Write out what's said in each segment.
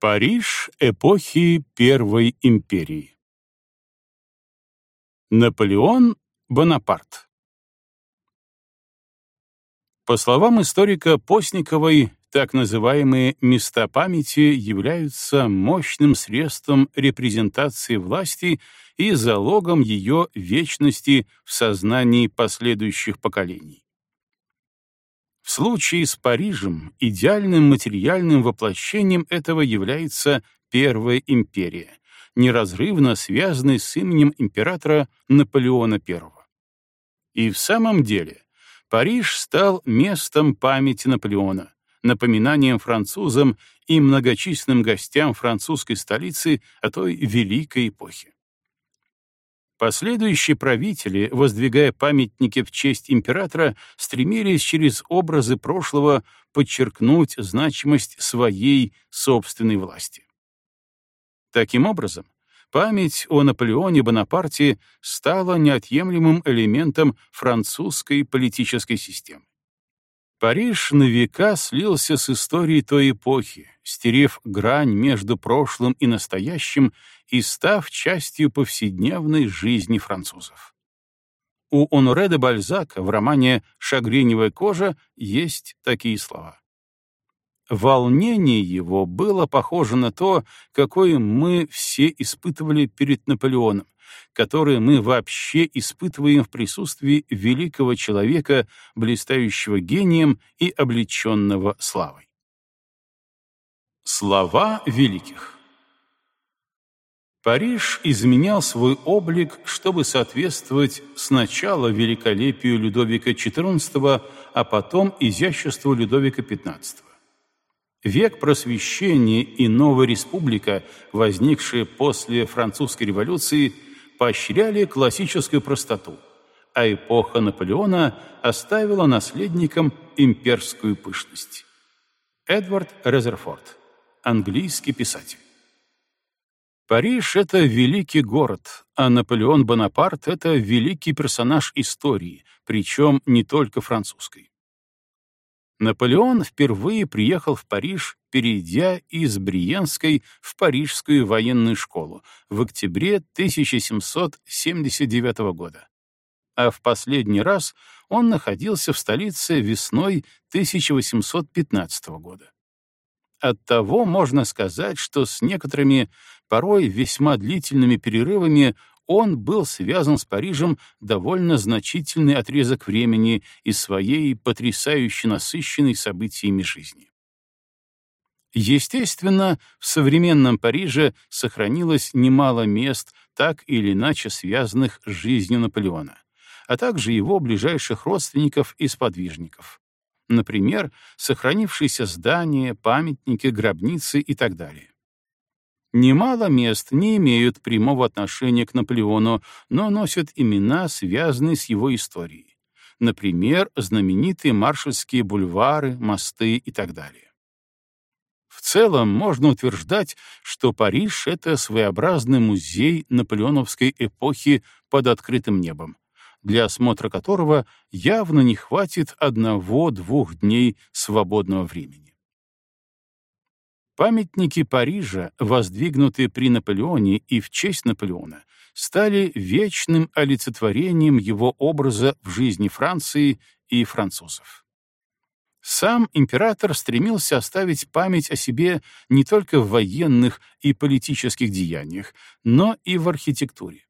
Париж эпохи Первой империи Наполеон Бонапарт По словам историка Постниковой, так называемые места памяти являются мощным средством репрезентации власти и залогом ее вечности в сознании последующих поколений. В случае с Парижем идеальным материальным воплощением этого является Первая империя, неразрывно связанная с именем императора Наполеона I. И в самом деле Париж стал местом памяти Наполеона, напоминанием французам и многочисленным гостям французской столицы о той великой эпохе. Последующие правители, воздвигая памятники в честь императора, стремились через образы прошлого подчеркнуть значимость своей собственной власти. Таким образом, память о Наполеоне Бонапарте стала неотъемлемым элементом французской политической системы. Париж на века слился с историей той эпохи, стерев грань между прошлым и настоящим и став частью повседневной жизни французов. У Оноре де Бальзака в романе «Шагреневая кожа» есть такие слова. Волнение его было похоже на то, какое мы все испытывали перед Наполеоном, которое мы вообще испытываем в присутствии великого человека, блистающего гением и облеченного славой. Слова великих Париж изменял свой облик, чтобы соответствовать сначала великолепию Людовика XIV, а потом изяществу Людовика XV. Век просвещения и новая республика, возникшая после французской революции, поощряли классическую простоту, а эпоха Наполеона оставила наследникам имперскую пышность. Эдвард Резерфорд, английский писатель. Париж — это великий город, а Наполеон Бонапарт — это великий персонаж истории, причем не только французской. Наполеон впервые приехал в Париж, перейдя из Бриенской в Парижскую военную школу в октябре 1779 года. А в последний раз он находился в столице весной 1815 года. Оттого можно сказать, что с некоторыми, порой весьма длительными перерывами он был связан с Парижем довольно значительный отрезок времени из своей потрясающе насыщенной событиями жизни. Естественно, в современном Париже сохранилось немало мест, так или иначе связанных с жизнью Наполеона, а также его ближайших родственников и сподвижников. Например, сохранившиеся здания, памятники, гробницы и так далее. Немало мест не имеют прямого отношения к Наполеону, но носят имена, связанные с его историей. Например, знаменитые маршальские бульвары, мосты и так далее. В целом можно утверждать, что Париж — это своеобразный музей наполеоновской эпохи под открытым небом, для осмотра которого явно не хватит одного-двух дней свободного времени. Памятники Парижа, воздвигнутые при Наполеоне и в честь Наполеона, стали вечным олицетворением его образа в жизни Франции и французов. Сам император стремился оставить память о себе не только в военных и политических деяниях, но и в архитектуре.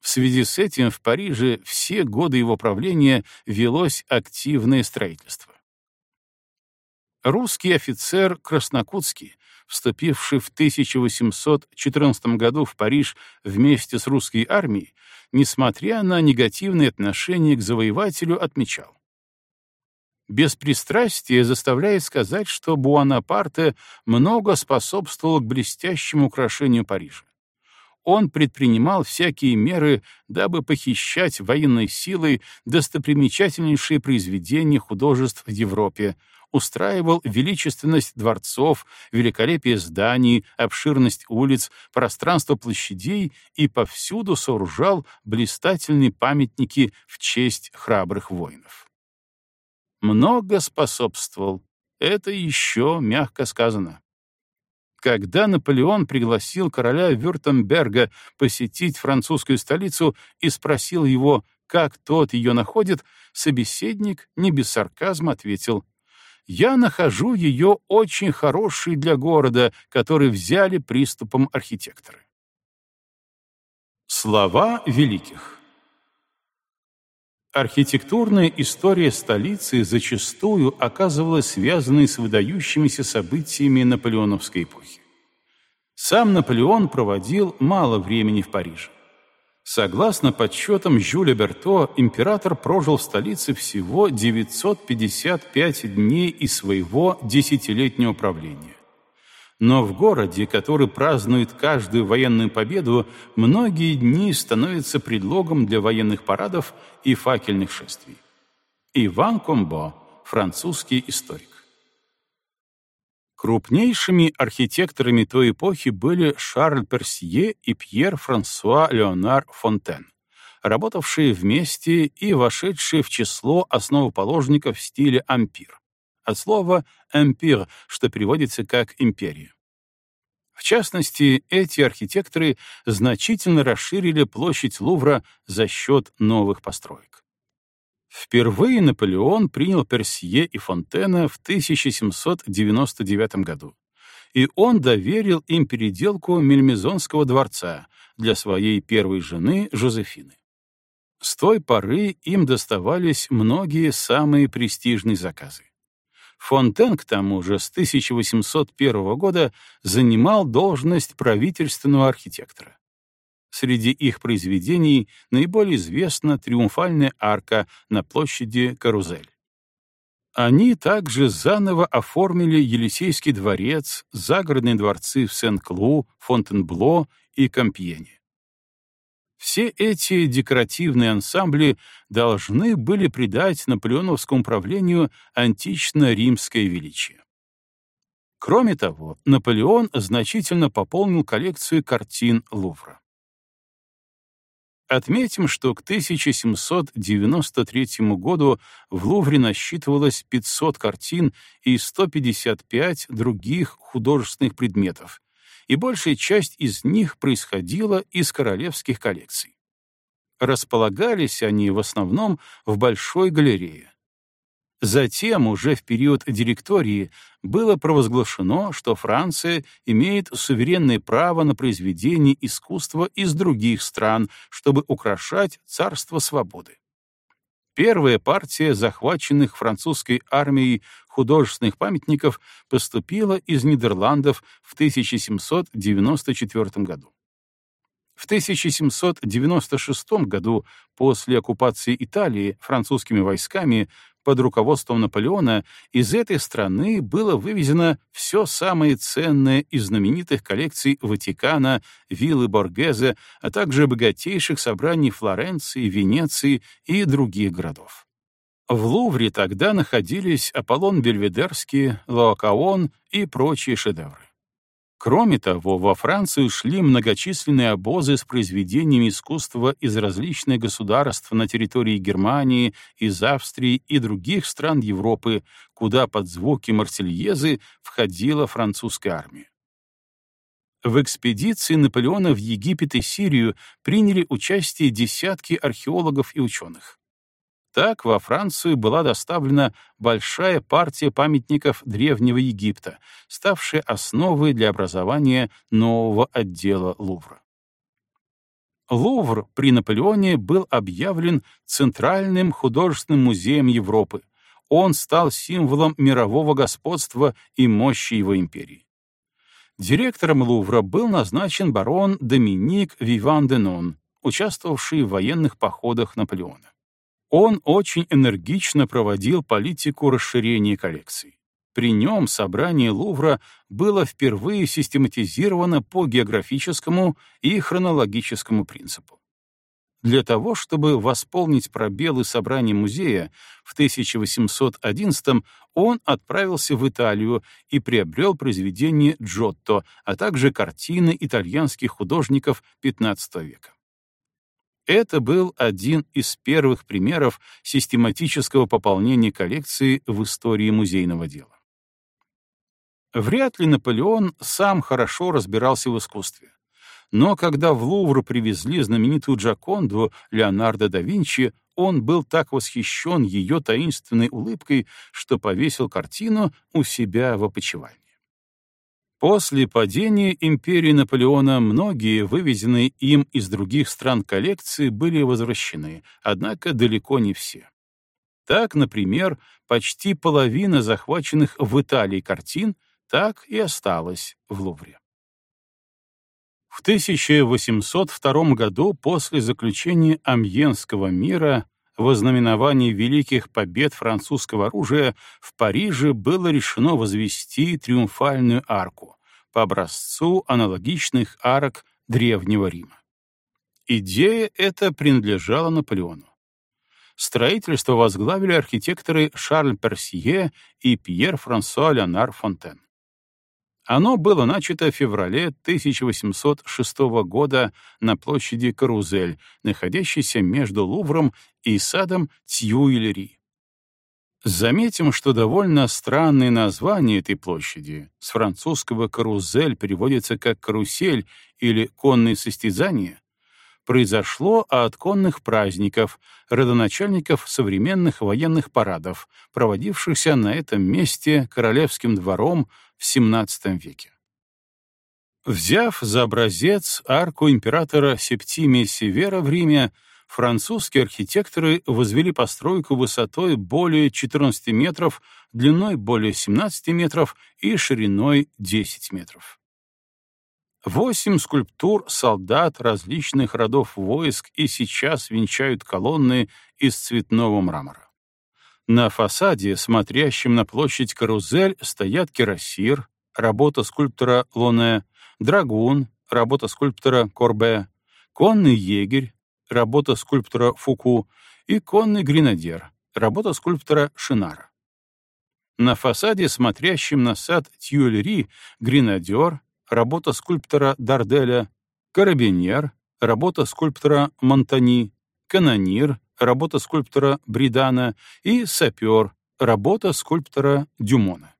В связи с этим в Париже все годы его правления велось активное строительство. Русский офицер Краснокутский, вступивший в 1814 году в Париж вместе с русской армией, несмотря на негативное отношение к завоевателю, отмечал. Беспристрастие заставляет сказать, что Буанапарте много способствовал к блестящему украшению Парижа. Он предпринимал всякие меры, дабы похищать военной силой достопримечательнейшие произведения художеств в Европе, устраивал величественность дворцов, великолепие зданий, обширность улиц, пространство площадей и повсюду сооружал блистательные памятники в честь храбрых воинов. Много способствовал, это еще мягко сказано. Когда Наполеон пригласил короля Вюртемберга посетить французскую столицу и спросил его, как тот ее находит, собеседник не без сарказма ответил «Я нахожу ее очень хорошей для города, который взяли приступом архитекторы». Слова великих Архитектурная история столицы зачастую оказывалась связанной с выдающимися событиями наполеоновской эпохи. Сам Наполеон проводил мало времени в Париже. Согласно подсчетам Жюля Берто, император прожил в столице всего 955 дней из своего десятилетнего правления. Но в городе, который празднует каждую военную победу, многие дни становятся предлогом для военных парадов и факельных шествий. Иван Комбо, французский историк. Крупнейшими архитекторами той эпохи были Шарль Персье и Пьер Франсуа Леонар Фонтен, работавшие вместе и вошедшие в число основоположников стиля ампир от слова «эмпир», что переводится как «империя». В частности, эти архитекторы значительно расширили площадь Лувра за счет новых построек. Впервые Наполеон принял Персье и Фонтена в 1799 году, и он доверил им переделку Мельмезонского дворца для своей первой жены Жозефины. С той поры им доставались многие самые престижные заказы. Фонтен, к тому же, с 1801 года занимал должность правительственного архитектора. Среди их произведений наиболее известна триумфальная арка на площади Карузель. Они также заново оформили Елисейский дворец, загородные дворцы в Сен-Клу, Фонтенбло и Кампьене. Все эти декоративные ансамбли должны были придать наполеоновскому правлению антично-римское величие. Кроме того, Наполеон значительно пополнил коллекцию картин Лувра. Отметим, что к 1793 году в Лувре насчитывалось 500 картин и 155 других художественных предметов, и большая часть из них происходила из королевских коллекций. Располагались они в основном в Большой галерее. Затем, уже в период директории, было провозглашено, что Франция имеет суверенное право на произведение искусства из других стран, чтобы украшать царство свободы. Первая партия захваченных французской армией художественных памятников поступила из Нидерландов в 1794 году. В 1796 году, после оккупации Италии французскими войсками, под руководством Наполеона из этой страны было вывезено все самое ценное из знаменитых коллекций Ватикана, виллы Боргезе, а также богатейших собраний Флоренции, Венеции и других городов. В Лувре тогда находились Аполлон Бельведерский, Лаокаон и прочие шедевры. Кроме того, во Францию шли многочисленные обозы с произведениями искусства из различных государств на территории Германии, из Австрии и других стран Европы, куда под звуки Марсельезы входила французская армия. В экспедиции Наполеона в Египет и Сирию приняли участие десятки археологов и ученых. Так во Францию была доставлена большая партия памятников Древнего Египта, ставшая основой для образования нового отдела Лувра. Лувр при Наполеоне был объявлен Центральным художественным музеем Европы. Он стал символом мирового господства и мощи его империи. Директором Лувра был назначен барон Доминик Виван де Нон, участвовавший в военных походах Наполеона. Он очень энергично проводил политику расширения коллекций. При нем собрание Лувра было впервые систематизировано по географическому и хронологическому принципу. Для того, чтобы восполнить пробелы собрания музея, в 1811 он отправился в Италию и приобрел произведения Джотто, а также картины итальянских художников XV века. Это был один из первых примеров систематического пополнения коллекции в истории музейного дела. Вряд ли Наполеон сам хорошо разбирался в искусстве. Но когда в Лувр привезли знаменитую Джаконду Леонардо да Винчи, он был так восхищен ее таинственной улыбкой, что повесил картину у себя в опочивальне. После падения империи Наполеона многие вывезенные им из других стран коллекции были возвращены, однако далеко не все. Так, например, почти половина захваченных в Италии картин так и осталась в Лувре. В 1802 году после заключения Амьенского мира во знаменовании великих побед французского оружия в Париже было решено возвести триумфальную арку по образцу аналогичных арок Древнего Рима. Идея эта принадлежала Наполеону. Строительство возглавили архитекторы Шарль Персье и Пьер Франсуа Леонар Фонтен. Оно было начато в феврале 1806 года на площади Карузель, находящейся между Лувром и садом Тьюильри. Заметим, что довольно странное название этой площади. С французского «карузель» переводится как «карусель» или «конные состязания», произошло от конных праздников, родоначальников современных военных парадов, проводившихся на этом месте королевским двором в XVII веке. Взяв за образец арку императора Септимия Севера в Риме, французские архитекторы возвели постройку высотой более 14 метров, длиной более 17 метров и шириной 10 метров. Восемь скульптур солдат различных родов войск и сейчас венчают колонны из цветного мрамора. На фасаде, смотрящем на площадь Карузель, стоят кирасир, работа скульптора Лоне, драгун, работа скульптора Корбе, конный егерь, работа скульптора Фуку и конный гренадер, работа скульптора Шинара. На фасаде, смотрящем на сад Тюэльри, гренадер, работа скульптора Дарделя, карабинер, работа скульптора Монтани, канонир, работа скульптора Бридана и сапер, работа скульптора Дюмона.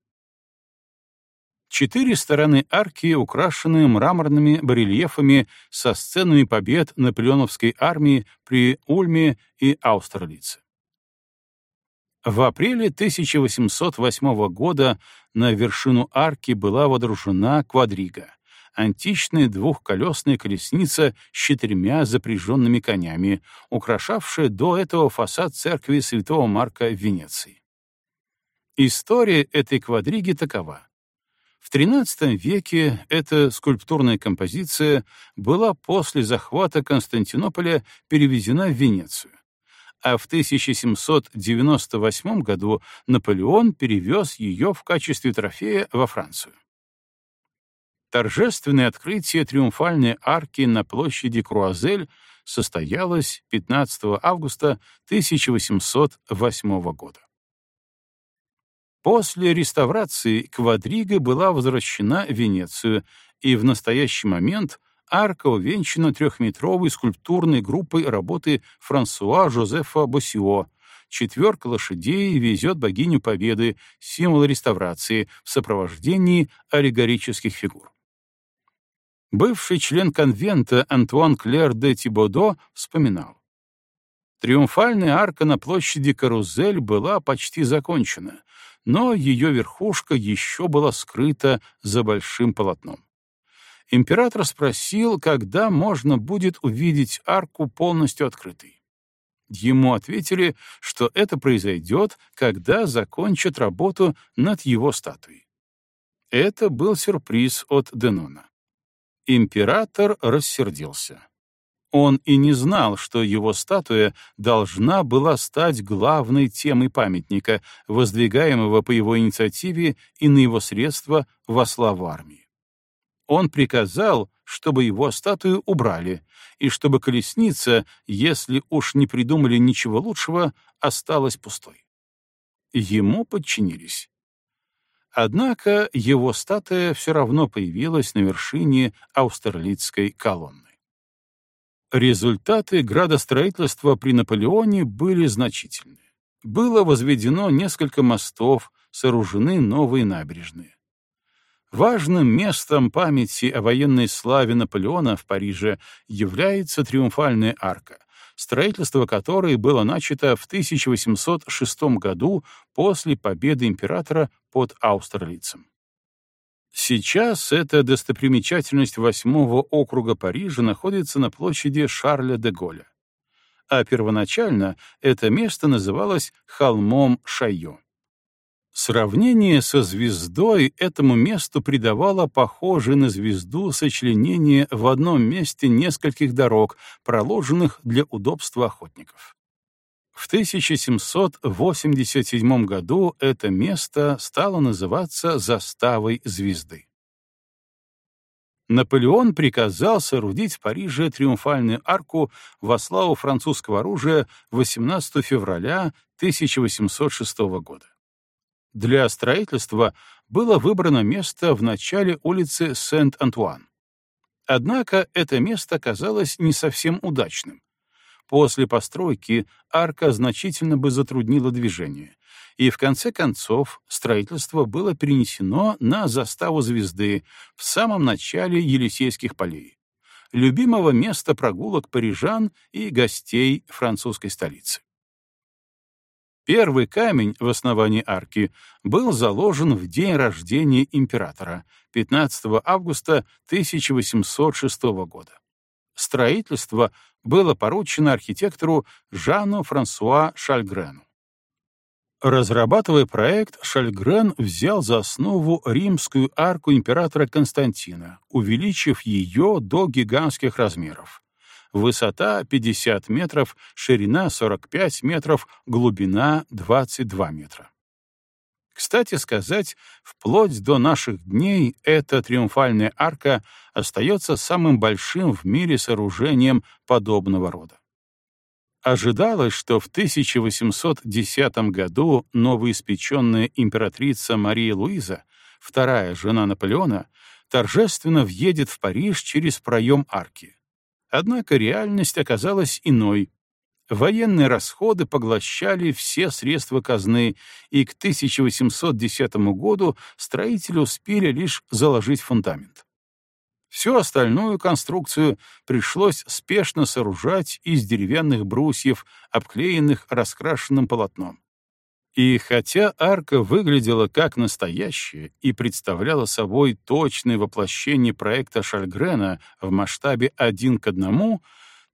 Четыре стороны арки украшены мраморными барельефами со сценами побед наполеоновской армии при Ульме и Аустерлице. В апреле 1808 года на вершину арки была водружена квадрига — античная двухколесная колесница с четырьмя запряженными конями, украшавшая до этого фасад церкви святого Марка в Венеции. История этой квадриги такова. В XIII веке эта скульптурная композиция была после захвата Константинополя перевезена в Венецию а в 1798 году Наполеон перевез ее в качестве трофея во Францию. Торжественное открытие триумфальной арки на площади Круазель состоялось 15 августа 1808 года. После реставрации квадрига была возвращена в Венецию, и в настоящий момент арка увенчана трехметровой скульптурной группой работы Франсуа Жозефа Боссио. Четверка лошадей везет богиню Победы, символ реставрации, в сопровождении аллегорических фигур. Бывший член конвента Антуан Клер де Тибодо вспоминал. Триумфальная арка на площади Карузель была почти закончена, но ее верхушка еще была скрыта за большим полотном император спросил, когда можно будет увидеть арку полностью открытой. Ему ответили, что это произойдет, когда закончат работу над его статуей. Это был сюрприз от Денона. Император рассердился. Он и не знал, что его статуя должна была стать главной темой памятника, воздвигаемого по его инициативе и на его средства во славу армии он приказал, чтобы его статую убрали, и чтобы колесница, если уж не придумали ничего лучшего, осталась пустой. Ему подчинились. Однако его статуя все равно появилась на вершине Аустерлицкой колонны. Результаты градостроительства при Наполеоне были значительны. Было возведено несколько мостов, сооружены новые набережные. Важным местом памяти о военной славе Наполеона в Париже является Триумфальная арка, строительство которой было начато в 1806 году после победы императора под Аустерлицем. Сейчас эта достопримечательность восьмого округа Парижа находится на площади Шарля де Голля. А первоначально это место называлось холмом Шайо. Сравнение со звездой этому месту придавало похожее на звезду сочленение в одном месте нескольких дорог, проложенных для удобства охотников. В 1787 году это место стало называться заставой звезды. Наполеон приказал соорудить в Париже триумфальную арку во славу французского оружия 18 февраля 1806 года. Для строительства было выбрано место в начале улицы Сент-Антуан. Однако это место оказалось не совсем удачным. После постройки арка значительно бы затруднила движение, и в конце концов строительство было перенесено на заставу звезды в самом начале Елисейских полей, любимого места прогулок парижан и гостей французской столицы. Первый камень в основании арки был заложен в день рождения императора, 15 августа 1806 года. Строительство было поручено архитектору Жану Франсуа Шальгрену. Разрабатывая проект, Шальгрен взял за основу римскую арку императора Константина, увеличив ее до гигантских размеров высота 50 метров, ширина 45 метров, глубина 22 метра. Кстати сказать, вплоть до наших дней эта триумфальная арка остается самым большим в мире сооружением подобного рода. Ожидалось, что в 1810 году новоиспеченная императрица Мария Луиза, вторая жена Наполеона, торжественно въедет в Париж через проем арки, Однако реальность оказалась иной. Военные расходы поглощали все средства казны, и к 1810 году строители успели лишь заложить фундамент. Всю остальную конструкцию пришлось спешно сооружать из деревянных брусьев, обклеенных раскрашенным полотном. И хотя арка выглядела как настоящая и представляла собой точное воплощение проекта Шальгрена в масштабе один к одному,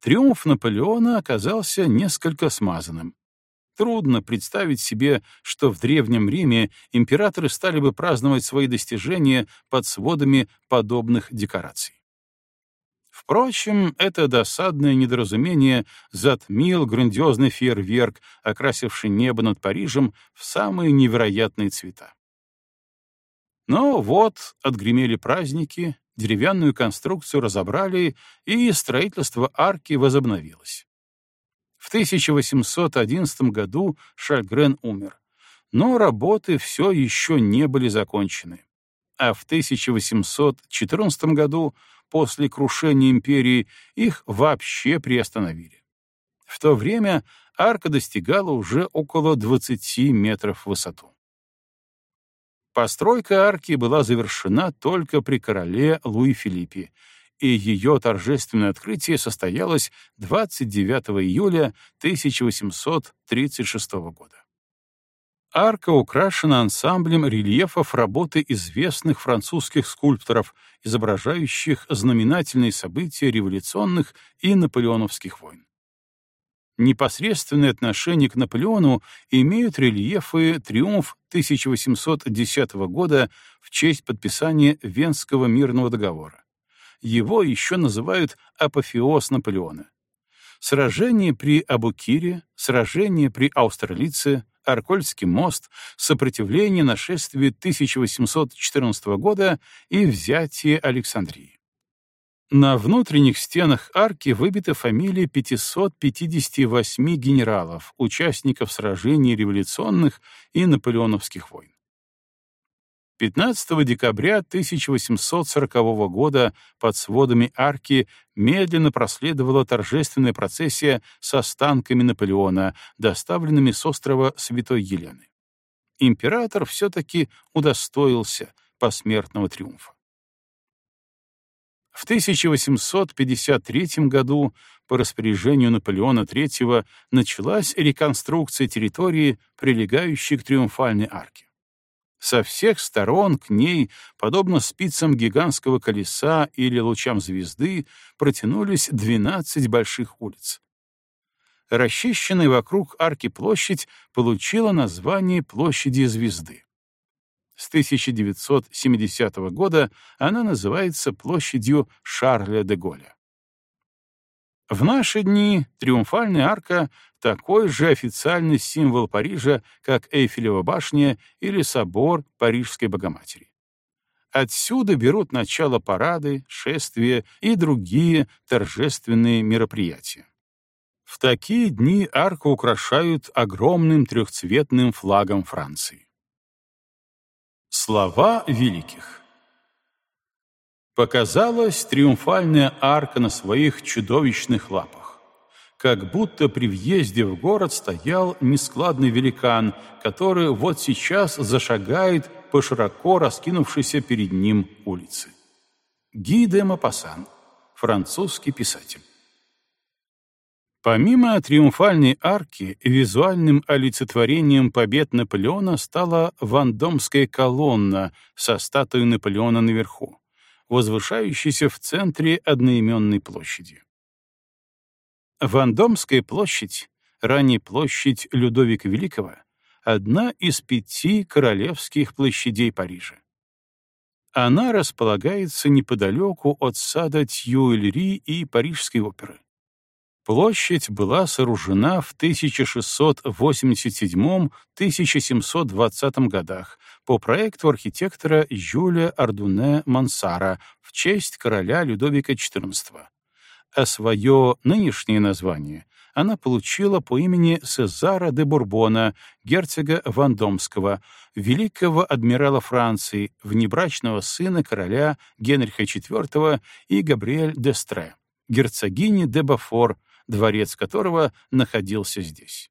триумф Наполеона оказался несколько смазанным. Трудно представить себе, что в Древнем Риме императоры стали бы праздновать свои достижения под сводами подобных декораций. Впрочем, это досадное недоразумение затмил грандиозный фейерверк, окрасивший небо над Парижем в самые невероятные цвета. Но вот отгремели праздники, деревянную конструкцию разобрали, и строительство арки возобновилось. В 1811 году Шальгрен умер, но работы все еще не были закончены. А в 1814 году после крушения империи, их вообще приостановили. В то время арка достигала уже около 20 метров в высоту. Постройка арки была завершена только при короле Луи Филиппе, и ее торжественное открытие состоялось 29 июля 1836 года. Арка украшена ансамблем рельефов работы известных французских скульпторов, изображающих знаменательные события революционных и наполеоновских войн. Непосредственное отношение к Наполеону имеют рельефы «Триумф» 1810 года в честь подписания Венского мирного договора. Его еще называют «апофеоз Наполеона». Сражение при Абукире, сражение при Аустерлице, Аркольский мост, сопротивление нашествию 1814 года и взятие Александрии. На внутренних стенах арки выбиты фамилии 558 генералов, участников сражений революционных и наполеоновских войн. 15 декабря 1840 года под сводами арки медленно проследовала торжественная процессия с останками Наполеона, доставленными с острова Святой Елены. Император все-таки удостоился, посмертного триумфа. В 1853 году по распоряжению Наполеона III началась реконструкция территории, прилегающей к Триумфальной арке. Со всех сторон к ней, подобно спицам гигантского колеса или лучам звезды, протянулись 12 больших улиц. Расчищенная вокруг арки площадь получила название Площади Звезды. С 1970 года она называется площадью Шарля де Голля. В наши дни Триумфальная арка — такой же официальный символ Парижа, как Эйфелева башня или собор Парижской Богоматери. Отсюда берут начало парады, шествия и другие торжественные мероприятия. В такие дни арку украшают огромным трехцветным флагом Франции. Слова великих. Показалась триумфальная арка на своих чудовищных лапах. Как будто при въезде в город стоял нескладный великан, который вот сейчас зашагает по широко раскинувшейся перед ним улице. Ги де Мапасан, французский писатель. Помимо триумфальной арки, визуальным олицетворением побед Наполеона стала Вандомская колонна со статуей Наполеона наверху, возвышающаяся в центре одноименной площади. Вандомская площадь, ранее площадь Людовика Великого, одна из пяти королевских площадей Парижа. Она располагается неподалеку от сада Тьюэльри и Парижской оперы. Площадь была сооружена в 1687-1720 годах по проекту архитектора Жюля Ардуне Мансара в честь короля Людовика XIV. А свое нынешнее название она получила по имени Сезара де Бурбона, герцога Вандомского, великого адмирала Франции, внебрачного сына короля Генриха IV и Габриэль де Стре, герцогини де Бафор, дворец которого находился здесь.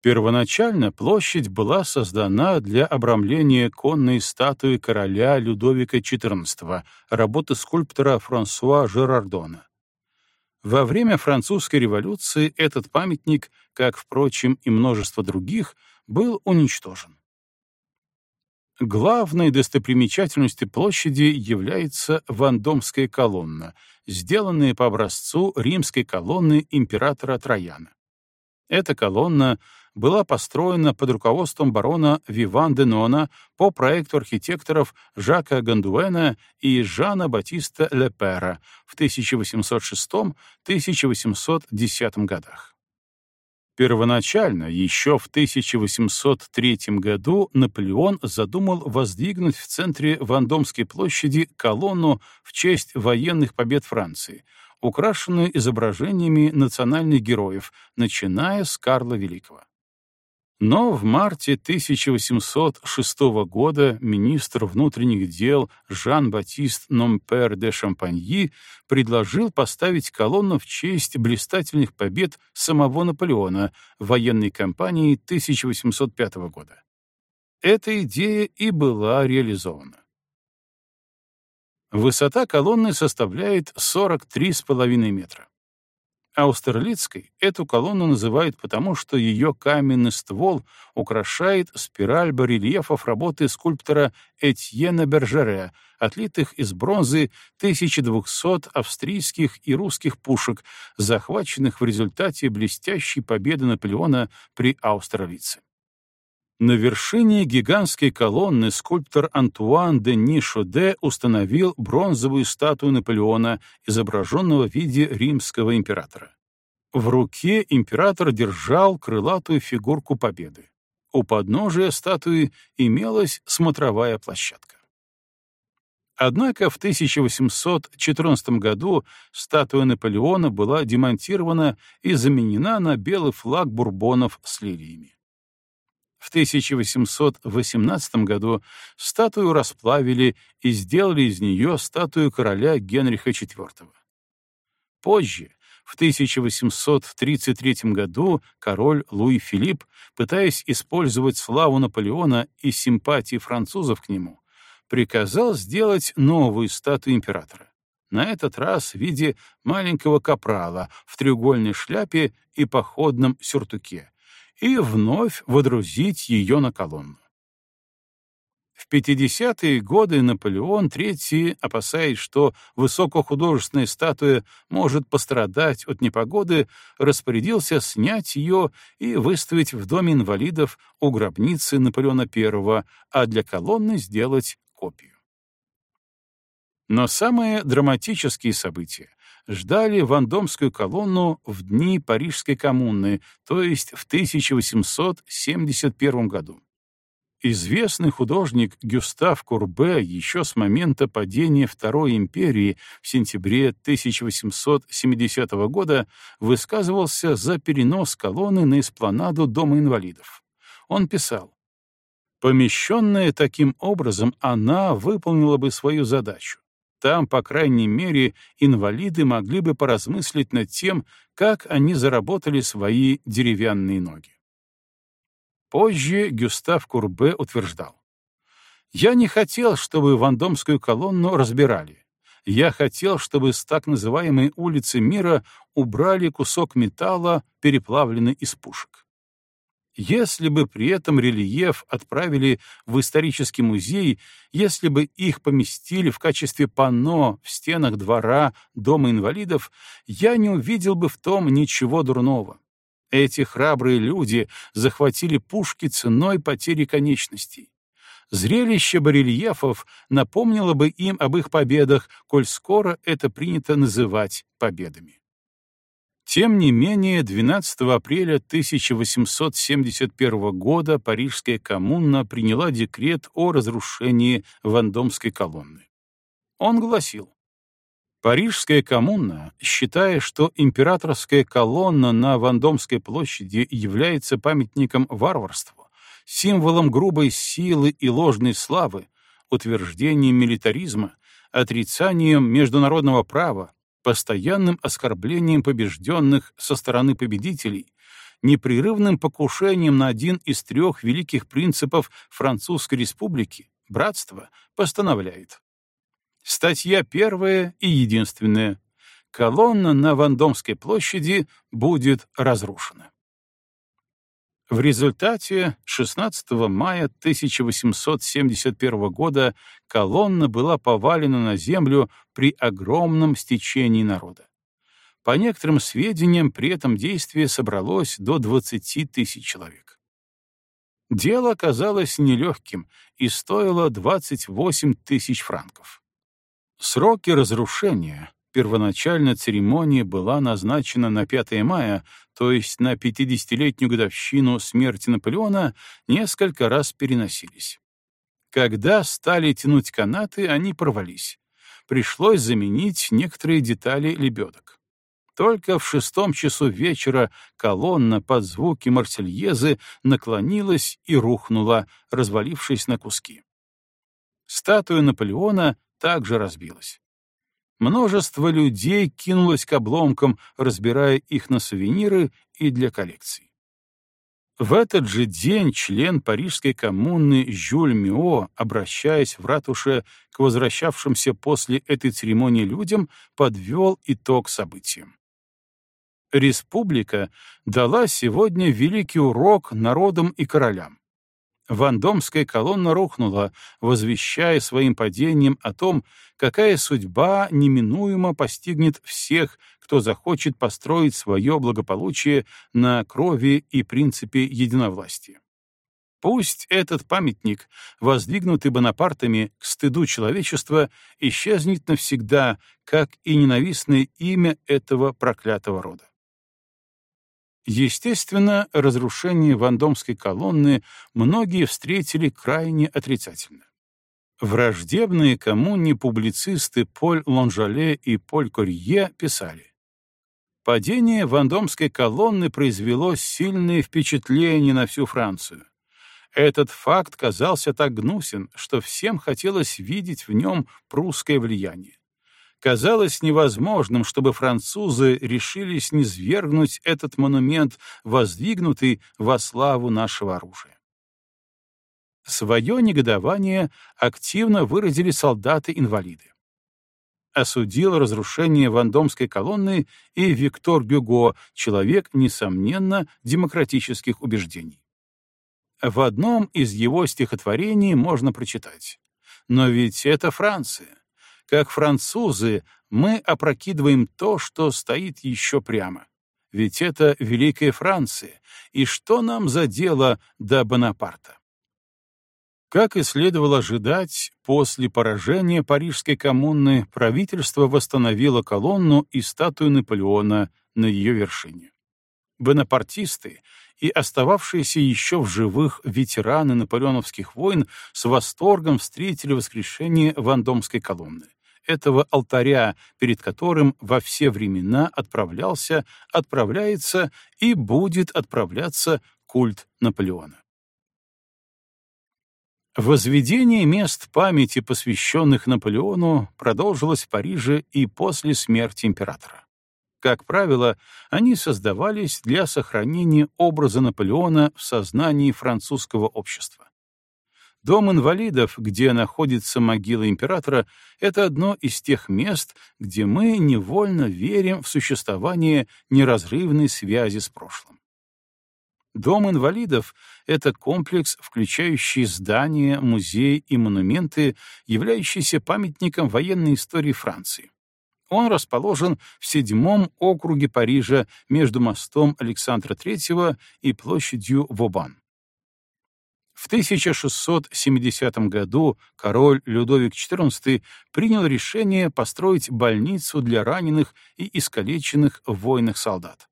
Первоначально площадь была создана для обрамления конной статуи короля Людовика XIV, работы скульптора Франсуа Жерардона. Во время французской революции этот памятник, как, впрочем, и множество других, был уничтожен. Главной достопримечательностью площади является Вандомская колонна, сделанная по образцу римской колонны императора Трояна. Эта колонна была построена под руководством барона Виван де Нона по проекту архитекторов Жака Гандуэна и Жана Батиста Лепера в 1806-1810 годах. Первоначально, еще в 1803 году, Наполеон задумал воздвигнуть в центре Вандомской площади колонну в честь военных побед Франции, украшенную изображениями национальных героев, начиная с Карла Великого. Но в марте 1806 года министр внутренних дел Жан-Батист Номпер де Шампаньи предложил поставить колонну в честь блистательных побед самого Наполеона в военной кампании 1805 года. Эта идея и была реализована. Высота колонны составляет 43,5 метра. Аустерлицкой эту колонну называют потому, что ее каменный ствол украшает спираль барельефов работы скульптора Этьена Бержере, отлитых из бронзы 1200 австрийских и русских пушек, захваченных в результате блестящей победы Наполеона при Аустерлице. На вершине гигантской колонны скульптор Антуан де Нишоде установил бронзовую статую Наполеона, изображенного в виде римского императора. В руке император держал крылатую фигурку победы. У подножия статуи имелась смотровая площадка. Однако в 1814 году статуя Наполеона была демонтирована и заменена на белый флаг бурбонов с лилиями. В 1818 году статую расплавили и сделали из нее статую короля Генриха IV. Позже, в 1833 году, король Луи Филипп, пытаясь использовать славу Наполеона и симпатии французов к нему, приказал сделать новую статую императора. На этот раз в виде маленького капрала в треугольной шляпе и походном сюртуке, и вновь водрузить ее на колонну. В 50-е годы Наполеон III, опасаясь, что высокохудожественная статуя может пострадать от непогоды, распорядился снять ее и выставить в Доме инвалидов у гробницы Наполеона I, а для колонны сделать копию. Но самые драматические события ждали Вандомскую колонну в дни Парижской коммуны, то есть в 1871 году. Известный художник Гюстав Курбе еще с момента падения Второй империи в сентябре 1870 года высказывался за перенос колонны на эспланаду Дома инвалидов. Он писал, «Помещенная таким образом, она выполнила бы свою задачу. Там, по крайней мере, инвалиды могли бы поразмыслить над тем, как они заработали свои деревянные ноги. Позже Гюстав Курбе утверждал, «Я не хотел, чтобы Вандомскую колонну разбирали. Я хотел, чтобы с так называемой улицы мира убрали кусок металла, переплавленный из пушек. Если бы при этом рельеф отправили в исторический музей, если бы их поместили в качестве панно в стенах двора Дома инвалидов, я не увидел бы в том ничего дурного. Эти храбрые люди захватили пушки ценой потери конечностей. Зрелище барельефов напомнило бы им об их победах, коль скоро это принято называть победами. Тем не менее, 12 апреля 1871 года Парижская коммуна приняла декрет о разрушении Вандомской колонны. Он гласил, Парижская коммуна, считая, что императорская колонна на Вандомской площади является памятником варварству, символом грубой силы и ложной славы, утверждением милитаризма, отрицанием международного права, постоянным оскорблением побежденных со стороны победителей, непрерывным покушением на один из трех великих принципов Французской республики — братство, постановляет Статья первая и единственная. Колонна на Вандомской площади будет разрушена. В результате 16 мая 1871 года колонна была повалена на землю при огромном стечении народа. По некоторым сведениям, при этом действии собралось до 20 тысяч человек. Дело оказалось нелегким и стоило 28 тысяч франков. Сроки разрушения. Первоначально церемония была назначена на 5 мая, то есть на 50-летнюю годовщину смерти Наполеона, несколько раз переносились. Когда стали тянуть канаты, они порвались. Пришлось заменить некоторые детали лебедок. Только в шестом часу вечера колонна под звуки марсельезы наклонилась и рухнула, развалившись на куски. Статуя Наполеона также разбилась. Множество людей кинулось к обломкам, разбирая их на сувениры и для коллекций. В этот же день член Парижской коммуны Жюль Мио, обращаясь в ратуше к возвращавшимся после этой церемонии людям, подвел итог событиям. Республика дала сегодня великий урок народам и королям. Вандомская колонна рухнула, возвещая своим падением о том, какая судьба неминуемо постигнет всех, кто захочет построить свое благополучие на крови и принципе единовластия. Пусть этот памятник, воздвигнутый Бонапартами к стыду человечества, исчезнет навсегда, как и ненавистное имя этого проклятого рода. Естественно, разрушение Вандомской колонны многие встретили крайне отрицательно. Враждебные коммуне публицисты Поль Лонжале и Поль Корье писали «Падение Вандомской колонны произвело сильное впечатление на всю Францию. Этот факт казался так гнусен, что всем хотелось видеть в нем прусское влияние казалось невозможным, чтобы французы решились низвергнуть этот монумент, воздвигнутый во славу нашего оружия. Свое негодование активно выразили солдаты-инвалиды. Осудил разрушение Вандомской колонны и Виктор Гюго, человек, несомненно, демократических убеждений. В одном из его стихотворений можно прочитать «Но ведь это Франция. Как французы мы опрокидываем то, что стоит еще прямо. Ведь это Великая Франция, и что нам за дело до Бонапарта?» Как и следовало ожидать, после поражения Парижской коммуны правительство восстановило колонну и статую Наполеона на ее вершине. Бонапартисты и остававшиеся еще в живых ветераны наполеоновских войн с восторгом встретили воскрешение Вандомской колонны, этого алтаря, перед которым во все времена отправлялся, отправляется и будет отправляться культ Наполеона. Возведение мест памяти, посвященных Наполеону, продолжилось в Париже и после смерти императора. Как правило, они создавались для сохранения образа Наполеона в сознании французского общества. Дом инвалидов, где находится могила императора, это одно из тех мест, где мы невольно верим в существование неразрывной связи с прошлым. Дом инвалидов — это комплекс, включающий здания, музеи и монументы, являющиеся памятником военной истории Франции. Он расположен в седьмом округе Парижа между мостом Александра III и площадью Вобан. В 1670 году король Людовик XIV принял решение построить больницу для раненых и искалеченных в войнах солдат.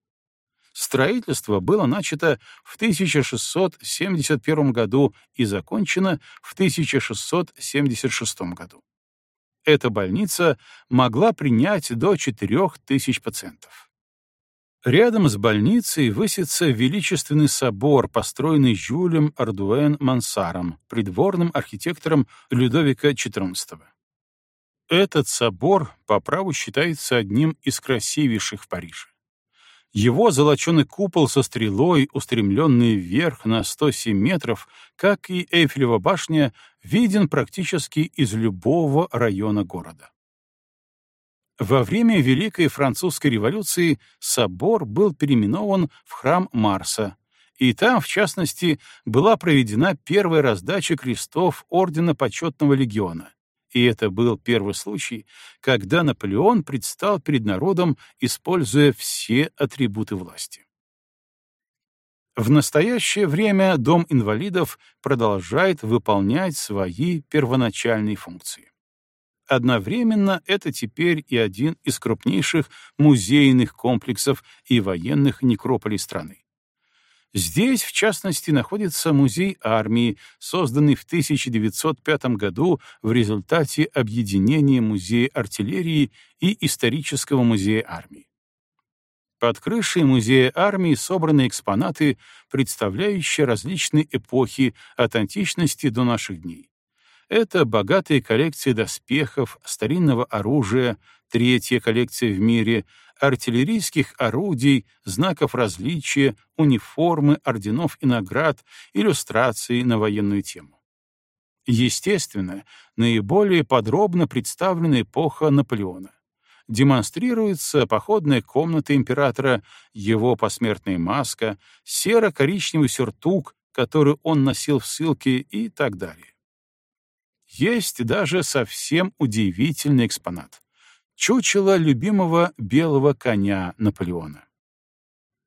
Строительство было начато в 1671 году и закончено в 1676 году. Эта больница могла принять до 4000 пациентов. Рядом с больницей высится величественный собор, построенный Жюлем Ардуэн Мансаром, придворным архитектором Людовика XIV. Этот собор по праву считается одним из красивейших в Париже. Его золоченый купол со стрелой, устремленный вверх на 107 метров, как и Эйфелева башня, виден практически из любого района города. Во время Великой Французской революции собор был переименован в храм Марса, и там, в частности, была проведена первая раздача крестов Ордена Почетного Легиона, и это был первый случай, когда Наполеон предстал перед народом, используя все атрибуты власти. В настоящее время Дом инвалидов продолжает выполнять свои первоначальные функции. Одновременно это теперь и один из крупнейших музейных комплексов и военных некрополей страны. Здесь, в частности, находится музей армии, созданный в 1905 году в результате объединения Музея артиллерии и Исторического музея армии. Под крышей музея армии собраны экспонаты, представляющие различные эпохи от античности до наших дней. Это богатые коллекции доспехов, старинного оружия, третья коллекция в мире, артиллерийских орудий, знаков различия, униформы, орденов и наград, иллюстраций на военную тему. Естественно, наиболее подробно представлена эпоха Наполеона. Демонстрируется походная комната императора, его посмертная маска, серо-коричневый сюртук, который он носил в ссылке и так далее. Есть даже совсем удивительный экспонат чучело любимого белого коня Наполеона.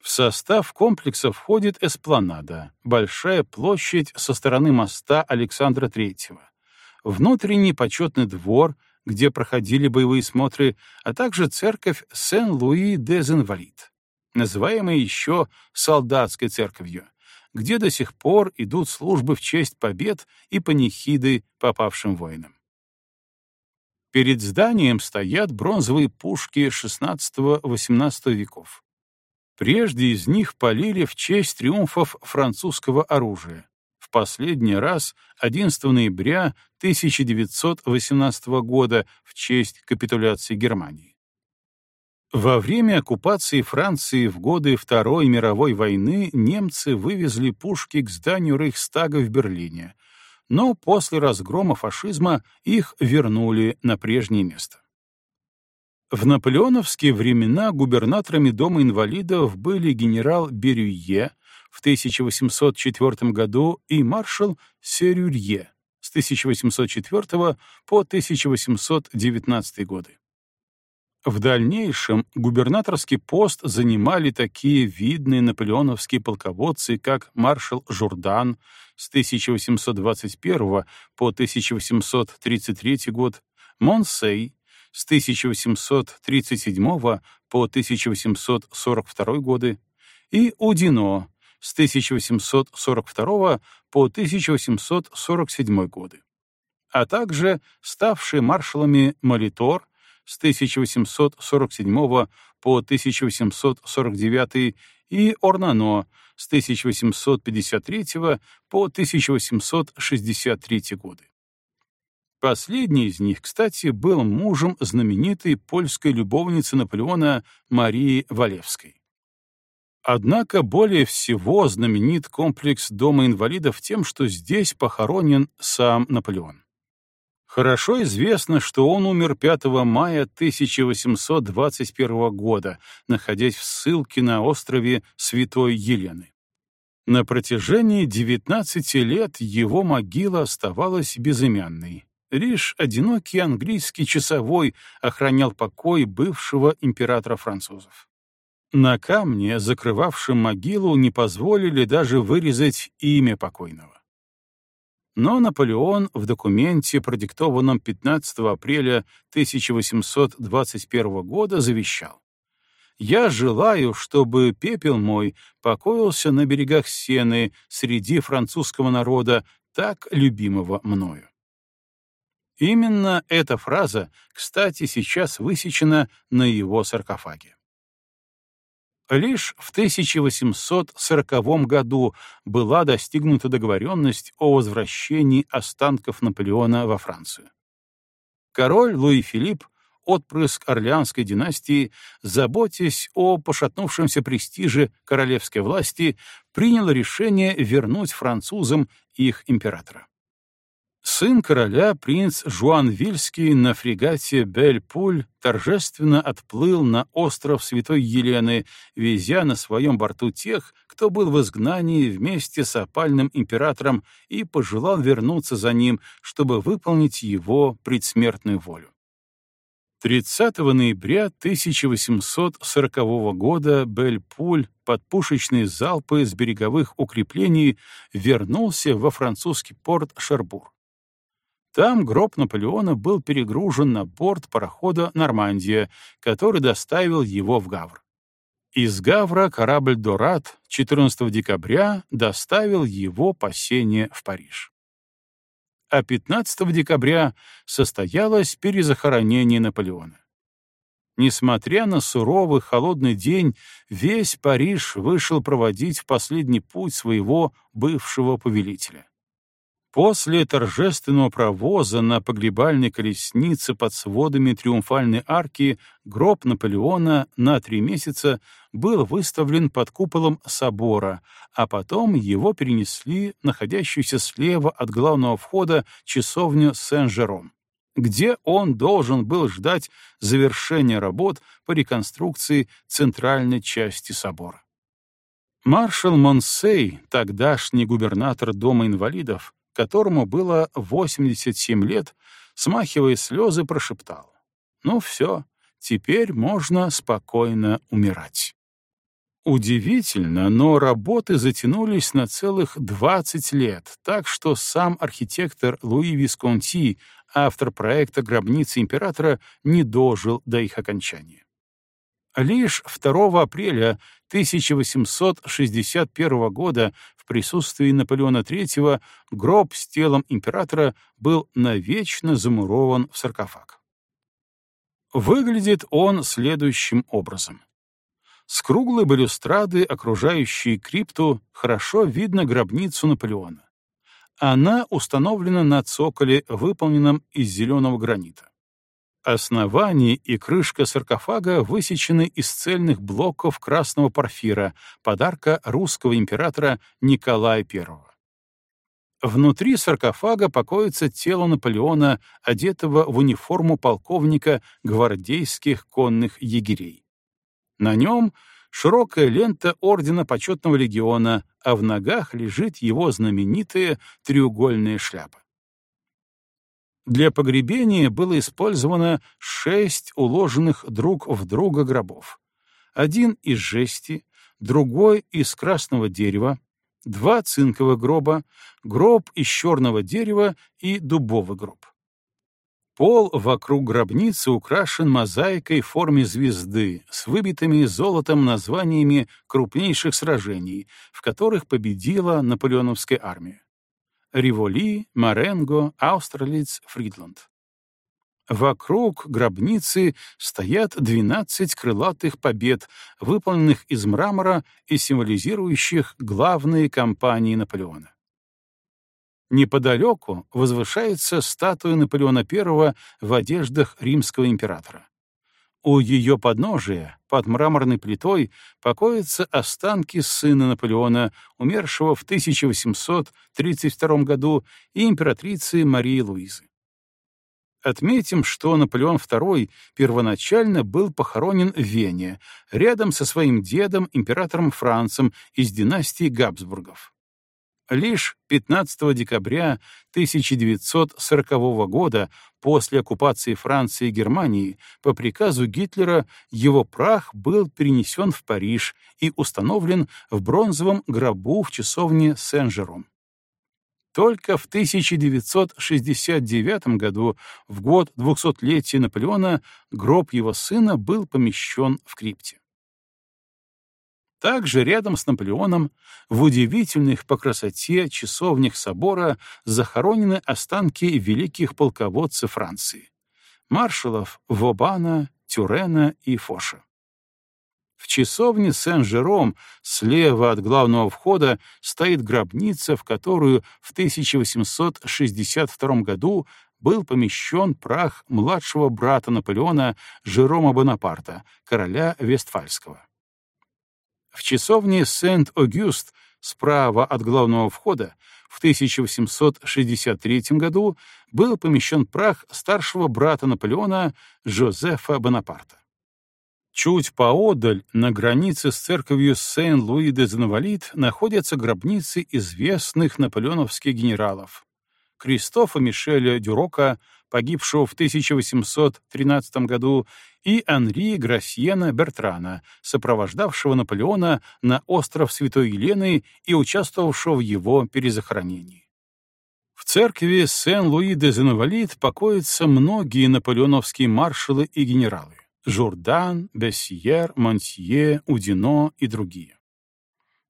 В состав комплекса входит эспланада, большая площадь со стороны моста Александра III, внутренний почетный двор, где проходили боевые смотры, а также церковь Сен-Луи-де-Инвалид, называемая еще солдатской церковью, где до сих пор идут службы в честь побед и панихиды попавшим воинам. Перед зданием стоят бронзовые пушки XVI-XVIII веков. Прежде из них полили в честь триумфов французского оружия. В последний раз 11 ноября 1918 года в честь капитуляции Германии. Во время оккупации Франции в годы Второй мировой войны немцы вывезли пушки к зданию Рейхстага в Берлине, но после разгрома фашизма их вернули на прежнее место. В наполеоновские времена губернаторами Дома инвалидов были генерал Берюе в 1804 году и маршал Серюрье с 1804 по 1819 годы. В дальнейшем губернаторский пост занимали такие видные наполеоновские полководцы, как маршал Журдан с 1821 по 1833 год, Монсей с 1837 по 1842 годы и Удино с 1842 по 1847 годы, а также ставшие маршалами Молитор с 1847 по 1849 и Орнано с 1853 по 1863 годы. Последний из них, кстати, был мужем знаменитой польской любовницы Наполеона Марии Валевской. Однако более всего знаменит комплекс Дома инвалидов тем, что здесь похоронен сам Наполеон. Хорошо известно, что он умер 5 мая 1821 года, находясь в ссылке на острове Святой Елены. На протяжении 19 лет его могила оставалась безымянной. Лишь одинокий английский часовой охранял покой бывшего императора французов. На камне, закрывавшем могилу, не позволили даже вырезать имя покойного. Но Наполеон в документе, продиктованном 15 апреля 1821 года, завещал. «Я желаю, чтобы пепел мой покоился на берегах Сены среди французского народа, так любимого мною». Именно эта фраза, кстати, сейчас высечена на его саркофаге. Лишь в 1840 году была достигнута договоренность о возвращении останков Наполеона во Францию. Король Луи Филипп, отпрыск Орлеанской династии, заботясь о пошатнувшемся престиже королевской власти, принял решение вернуть французам их императора. Сын короля, принц Жуан Вильский, на фрегате Бель-Пуль торжественно отплыл на остров Святой Елены, везя на своем борту тех, кто был в изгнании вместе с опальным императором и пожелал вернуться за ним, чтобы выполнить его предсмертную волю. 30 ноября 1840 года Бель-Пуль под пушечные залпы с береговых укреплений вернулся во французский порт Шербур. Там гроб Наполеона был перегружен на борт парохода «Нормандия», который доставил его в Гавр. Из Гавра корабль «Дорат» 14 декабря доставил его по Сене в Париж. А 15 декабря состоялось перезахоронение Наполеона. Несмотря на суровый холодный день, весь Париж вышел проводить в последний путь своего бывшего повелителя. После торжественного провоза на погребальной колеснице под сводами триумфальной арки гроб Наполеона на три месяца был выставлен под куполом собора, а потом его перенесли в находящуюся слева от главного входа часовню Сен-Жером, где он должен был ждать завершения работ по реконструкции центральной части собора. Маршал Монсей, тогдашний губернатор Дома инвалидов, которому было 87 лет, смахивая слезы, прошептал. «Ну все, теперь можно спокойно умирать». Удивительно, но работы затянулись на целых 20 лет, так что сам архитектор Луи Висконти, автор проекта гробницы императора, не дожил до их окончания. Лишь 2 апреля 1861 года присутствии Наполеона III гроб с телом императора был навечно замурован в саркофаг. Выглядит он следующим образом. С круглой балюстрады, окружающей крипту, хорошо видно гробницу Наполеона. Она установлена на цоколе, выполненном из зеленого гранита. Основание и крышка саркофага высечены из цельных блоков красного порфира, подарка русского императора Николая I. Внутри саркофага покоится тело Наполеона, одетого в униформу полковника гвардейских конных егерей. На нем широкая лента Ордена Почетного Легиона, а в ногах лежит его знаменитая треугольная шляпа. Для погребения было использовано шесть уложенных друг в друга гробов. Один из жести, другой из красного дерева, два цинковых гроба, гроб из черного дерева и дубовый гроб. Пол вокруг гробницы украшен мозаикой в форме звезды с выбитыми золотом названиями крупнейших сражений, в которых победила наполеоновская армия. Риволи, Маренго, Аустерлиц, Фридланд. Вокруг гробницы стоят 12 крылатых побед, выполненных из мрамора и символизирующих главные кампании Наполеона. Неподалеку возвышается статуя Наполеона I в одеждах римского императора. У ее подножия, под мраморной плитой, покоятся останки сына Наполеона, умершего в 1832 году, и императрицы Марии Луизы. Отметим, что Наполеон II первоначально был похоронен в Вене, рядом со своим дедом, императором Францем из династии Габсбургов. Лишь 15 декабря 1940 года, после оккупации Франции и Германии, по приказу Гитлера его прах был перенесен в Париж и установлен в бронзовом гробу в часовне Сен-Жером. Только в 1969 году, в год двухсотлетия Наполеона, гроб его сына был помещен в крипте. Также рядом с Наполеоном в удивительных по красоте часовнях собора захоронены останки великих полководцев Франции — маршалов Вобана, Тюрена и Фоша. В часовне Сен-Жером слева от главного входа стоит гробница, в которую в 1862 году был помещен прах младшего брата Наполеона Жерома Бонапарта, короля Вестфальского. В часовне Сент-Огюст справа от главного входа в 1863 году был помещен прах старшего брата Наполеона Жозефа Бонапарта. Чуть поодаль, на границе с церковью Сен-Луи-де-Занвалит, находятся гробницы известных наполеоновских генералов. Кристофа Мишеля Дюрока, погибшего в 1813 году, и Анри Грасьена Бертрана, сопровождавшего Наполеона на остров Святой Елены и участвовавшего в его перезахоронении. В церкви Сен-Луи-де-Занвалит покоятся многие наполеоновские маршалы и генералы. Журдан, Бессьер, Монтье, Удино и другие.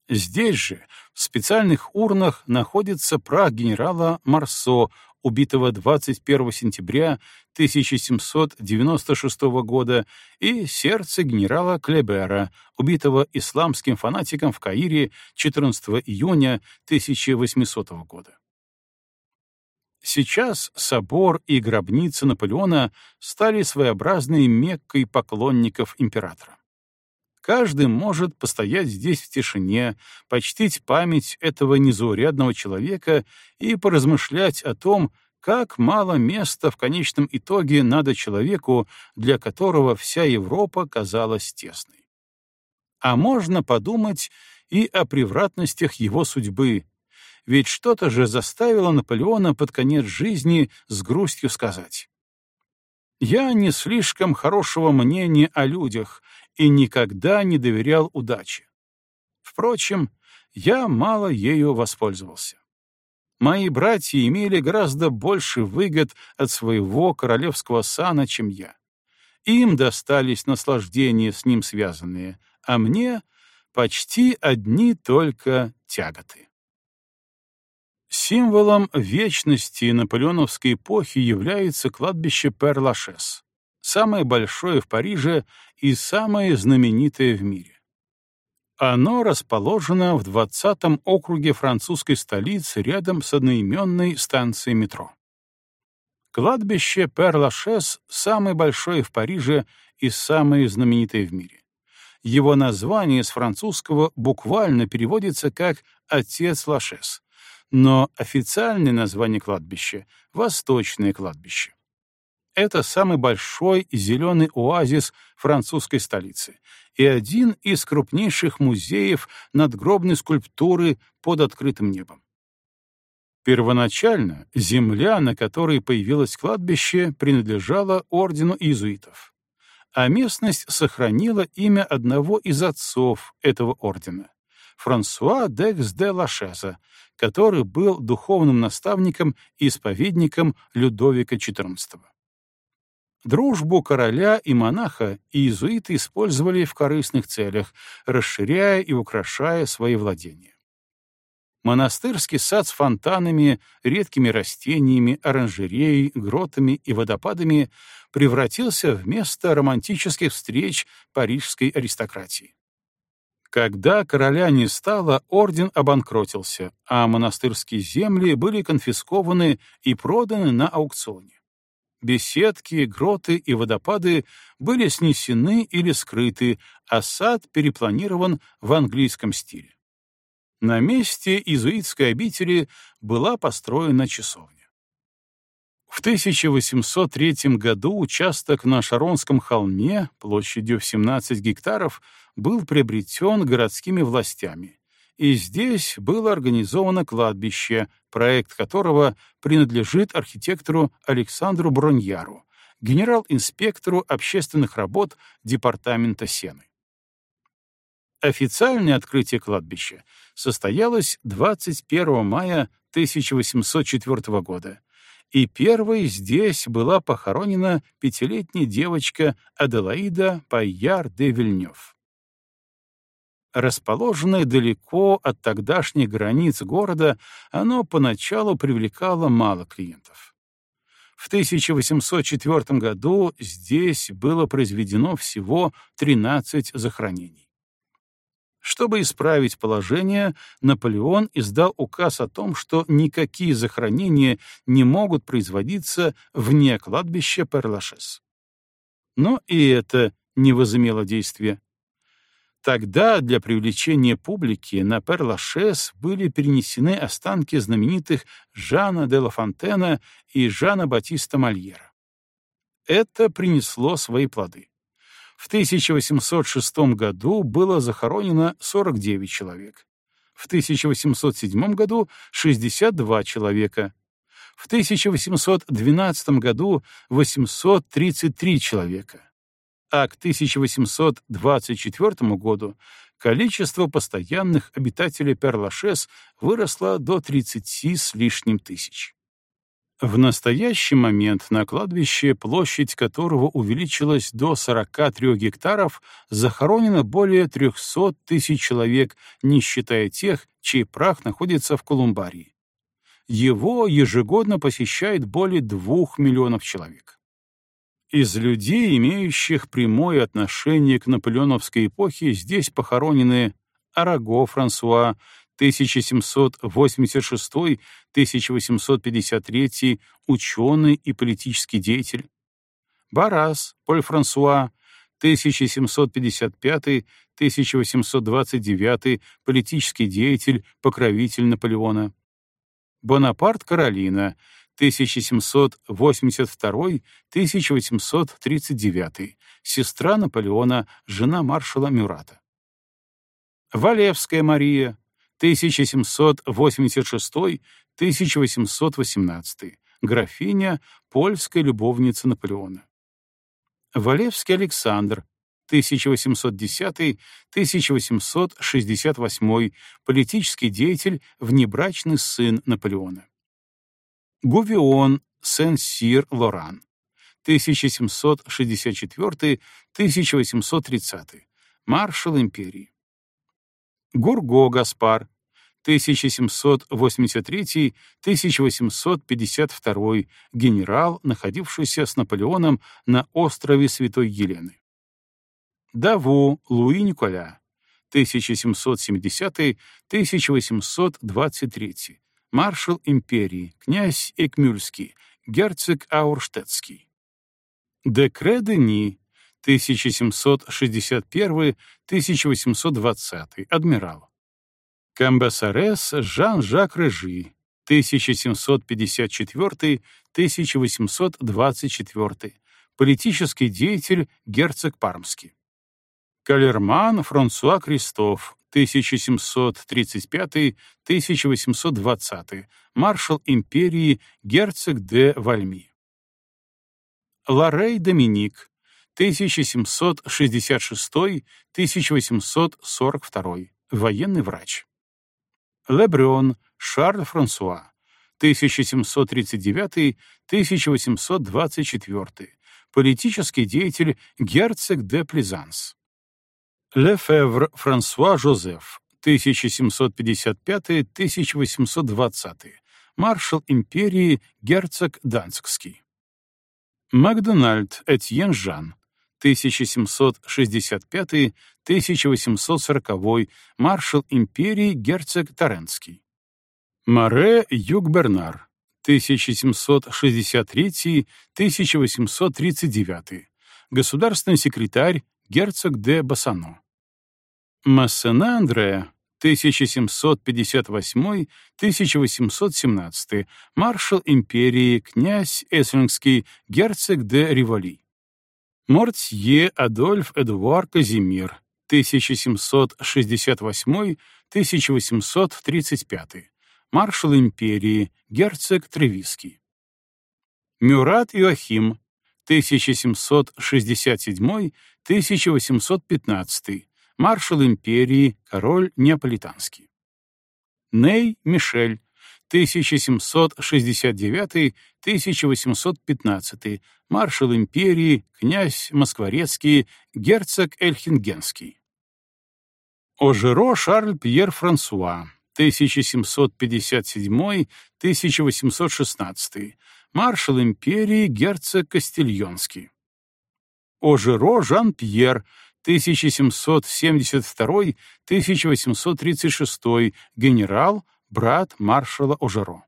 Здесь же, в специальных урнах, находится прах генерала Марсо, убитого 21 сентября 1796 года, и сердце генерала Клебера, убитого исламским фанатиком в Каире 14 июня 1800 года. Сейчас собор и гробница Наполеона стали своеобразной меккой поклонников императора. Каждый может постоять здесь в тишине, почтить память этого незаурядного человека и поразмышлять о том, как мало места в конечном итоге надо человеку, для которого вся Европа казалась тесной. А можно подумать и о превратностях его судьбы, ведь что-то же заставило Наполеона под конец жизни с грустью сказать. «Я не слишком хорошего мнения о людях и никогда не доверял удаче. Впрочем, я мало ею воспользовался. Мои братья имели гораздо больше выгод от своего королевского сана, чем я. Им достались наслаждения с ним связанные, а мне — почти одни только тяготы. Символом вечности наполеоновской эпохи является кладбище Пер-Лашес, самое большое в Париже и самое знаменитое в мире. Оно расположено в 20-м округе французской столицы рядом с одноименной станцией метро. Кладбище Пер-Лашес самое большое в Париже и самое знаменитое в мире. Его название с французского буквально переводится как «Отец Лашес», но официальное название кладбища — Восточное кладбище. Это самый большой зеленый оазис французской столицы и один из крупнейших музеев надгробной скульптуры под открытым небом. Первоначально земля, на которой появилось кладбище, принадлежала ордену иезуитов, а местность сохранила имя одного из отцов этого ордена — Франсуа Декс де Лашеза, который был духовным наставником и исповедником Людовика XIV. Дружбу короля и монаха иезуиты использовали в корыстных целях, расширяя и украшая свои владения. Монастырский сад с фонтанами, редкими растениями, оранжереей, гротами и водопадами превратился в место романтических встреч парижской аристократии. Когда короля не стало, орден обанкротился, а монастырские земли были конфискованы и проданы на аукционе. Беседки, гроты и водопады были снесены или скрыты, а сад перепланирован в английском стиле. На месте иезуитской обители была построена часовня. В 1803 году участок на Шаронском холме площадью в 17 гектаров был приобретен городскими властями, и здесь было организовано кладбище, проект которого принадлежит архитектору Александру Броньяру, генерал-инспектору общественных работ Департамента Сены. Официальное открытие кладбища состоялось 21 мая 1804 года, и первой здесь была похоронена пятилетняя девочка Аделаида Пайяр де Вильнёв. Расположенное далеко от тогдашних границ города, оно поначалу привлекало мало клиентов. В 1804 году здесь было произведено всего 13 захоронений. Чтобы исправить положение, Наполеон издал указ о том, что никакие захоронения не могут производиться вне кладбища Перлашес. Но и это не возымело действия. Тогда для привлечения публики на Перлашес были перенесены останки знаменитых Жана де Ла Фонтена и Жана Батиста Мольера. Это принесло свои плоды. В 1806 году было захоронено 49 человек. В 1807 году — 62 человека. В 1812 году — 833 человека. А к 1824 году количество постоянных обитателей Перлашес выросло до 30 с лишним тысяч. В настоящий момент на кладбище, площадь которого увеличилась до 43 гектаров, захоронено более 300 тысяч человек, не считая тех, чей прах находится в Колумбарии. Его ежегодно посещает более двух миллионов человек. Из людей, имеющих прямое отношение к наполеоновской эпохе, здесь похоронены Араго Франсуа, 1786-1853 ученый и политический деятель. Барас Поль Франсуа, 1755-1829 политический деятель, покровитель Наполеона. Бонапарт Каролина, 1782-1839, сестра Наполеона, жена маршала Мюрата. Валевская Мария, 1786-1818, графиня, польская любовница Наполеона. Валевский Александр, 1810-1868, политический деятель, внебрачный сын Наполеона. Гувион Сен-Сир-Лоран, 1764-1830, маршал империи. Гурго Гаспар, 1783-1852, генерал, находившийся с Наполеоном на острове Святой Елены. Даву Луи Николя, 1770-1823, маршал империи, князь Экмюльский, герцог Аурштетский. Декре Дени, 1761-1820, адмирал. Камбасарес Жан-Жак Режи, 1754-1824, политический деятель, герцог Пармский. Калерман Франсуа Кристоф, 1735-1820, маршал империи, герцог де Вальми. Ларей Доминик, 1766-1842, военный врач. Лебрён Шарль Франсуа, 1739-1824, политический деятель, герцог де Плезанс. Лефевр Франсуа Жозеф, 1755-1820, маршал империи, герцог Данцкский. Макдональд Этьен Жан, 1765-1840, маршал империи, герцог Таренский. Море Юг Бернар, 1763-1839, государственный секретарь, герцог де Бассано. Массена Андреа, 1758-1817, маршал империи, князь Эссингский, герцог де Риволи. Мортье Адольф Эдуар Казимир, 1768-1835, маршал империи, герцог Тревиский. Мюрат Иоахим, 1767-1815, маршал империи, король Неаполитанский. Ней Мишель, 1769-1815, маршал империи, князь Москворецкий, герцог Эльхингенский. Ожеро Шарль Пьер Франсуа, 1757-1816, маршал империи, герцог Кастильонский. Ожеро Жан-Пьер, 1772-1836, генерал, брат маршала Ожеро.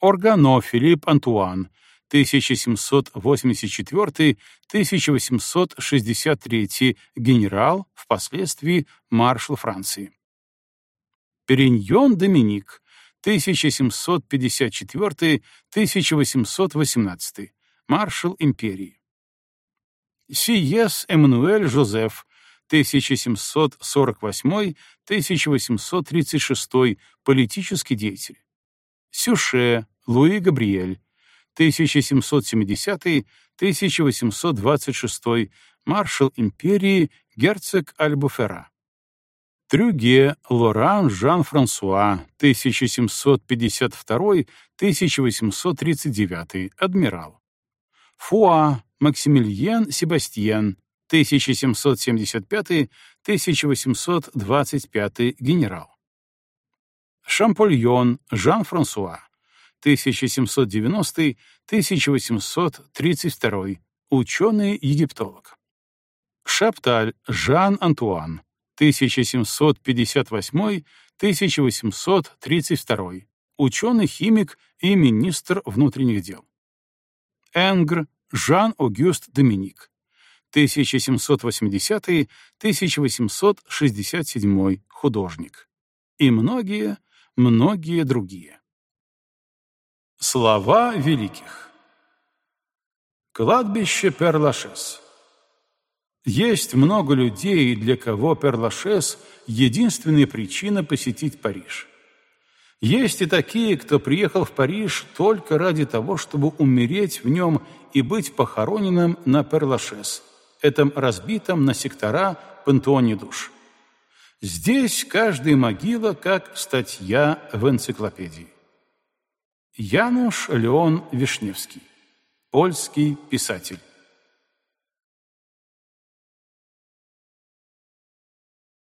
Органо Филипп Антуан, 1784-1863, генерал, впоследствии маршал Франции. Периньон Доминик, 1754-1818, маршал империи. Сиес Эммануэль Жозеф, 1748-1836, политический деятель. Сюше Луи Габриэль, 1770-1826, маршал империи, герцог Альбуфера. Трюге Лоран Жан-Франсуа, 1752-1839, адмирал. Фуа Максимилиен Себастьян, 1775-1825, генерал. Шампольон Жан-Франсуа, 1790-1832, ученый-египтолог. Шапталь Жан-Антуан, 1758-1832, ученый-химик и министр внутренних дел. Энгр Жан-Огюст Доминик, 1780-1867, художник. И многие, многие другие. Слова великих. Кладбище Перлашес. Есть много людей, для кого Перлашес — единственная причина посетить Париж. Есть и такие, кто приехал в Париж только ради того, чтобы умереть в нем и быть похороненным на Перлашес, этом разбитом на сектора пантеоне душ. Здесь каждая могила как статья в энциклопедии. Януш Леон Вишневский, польский писатель.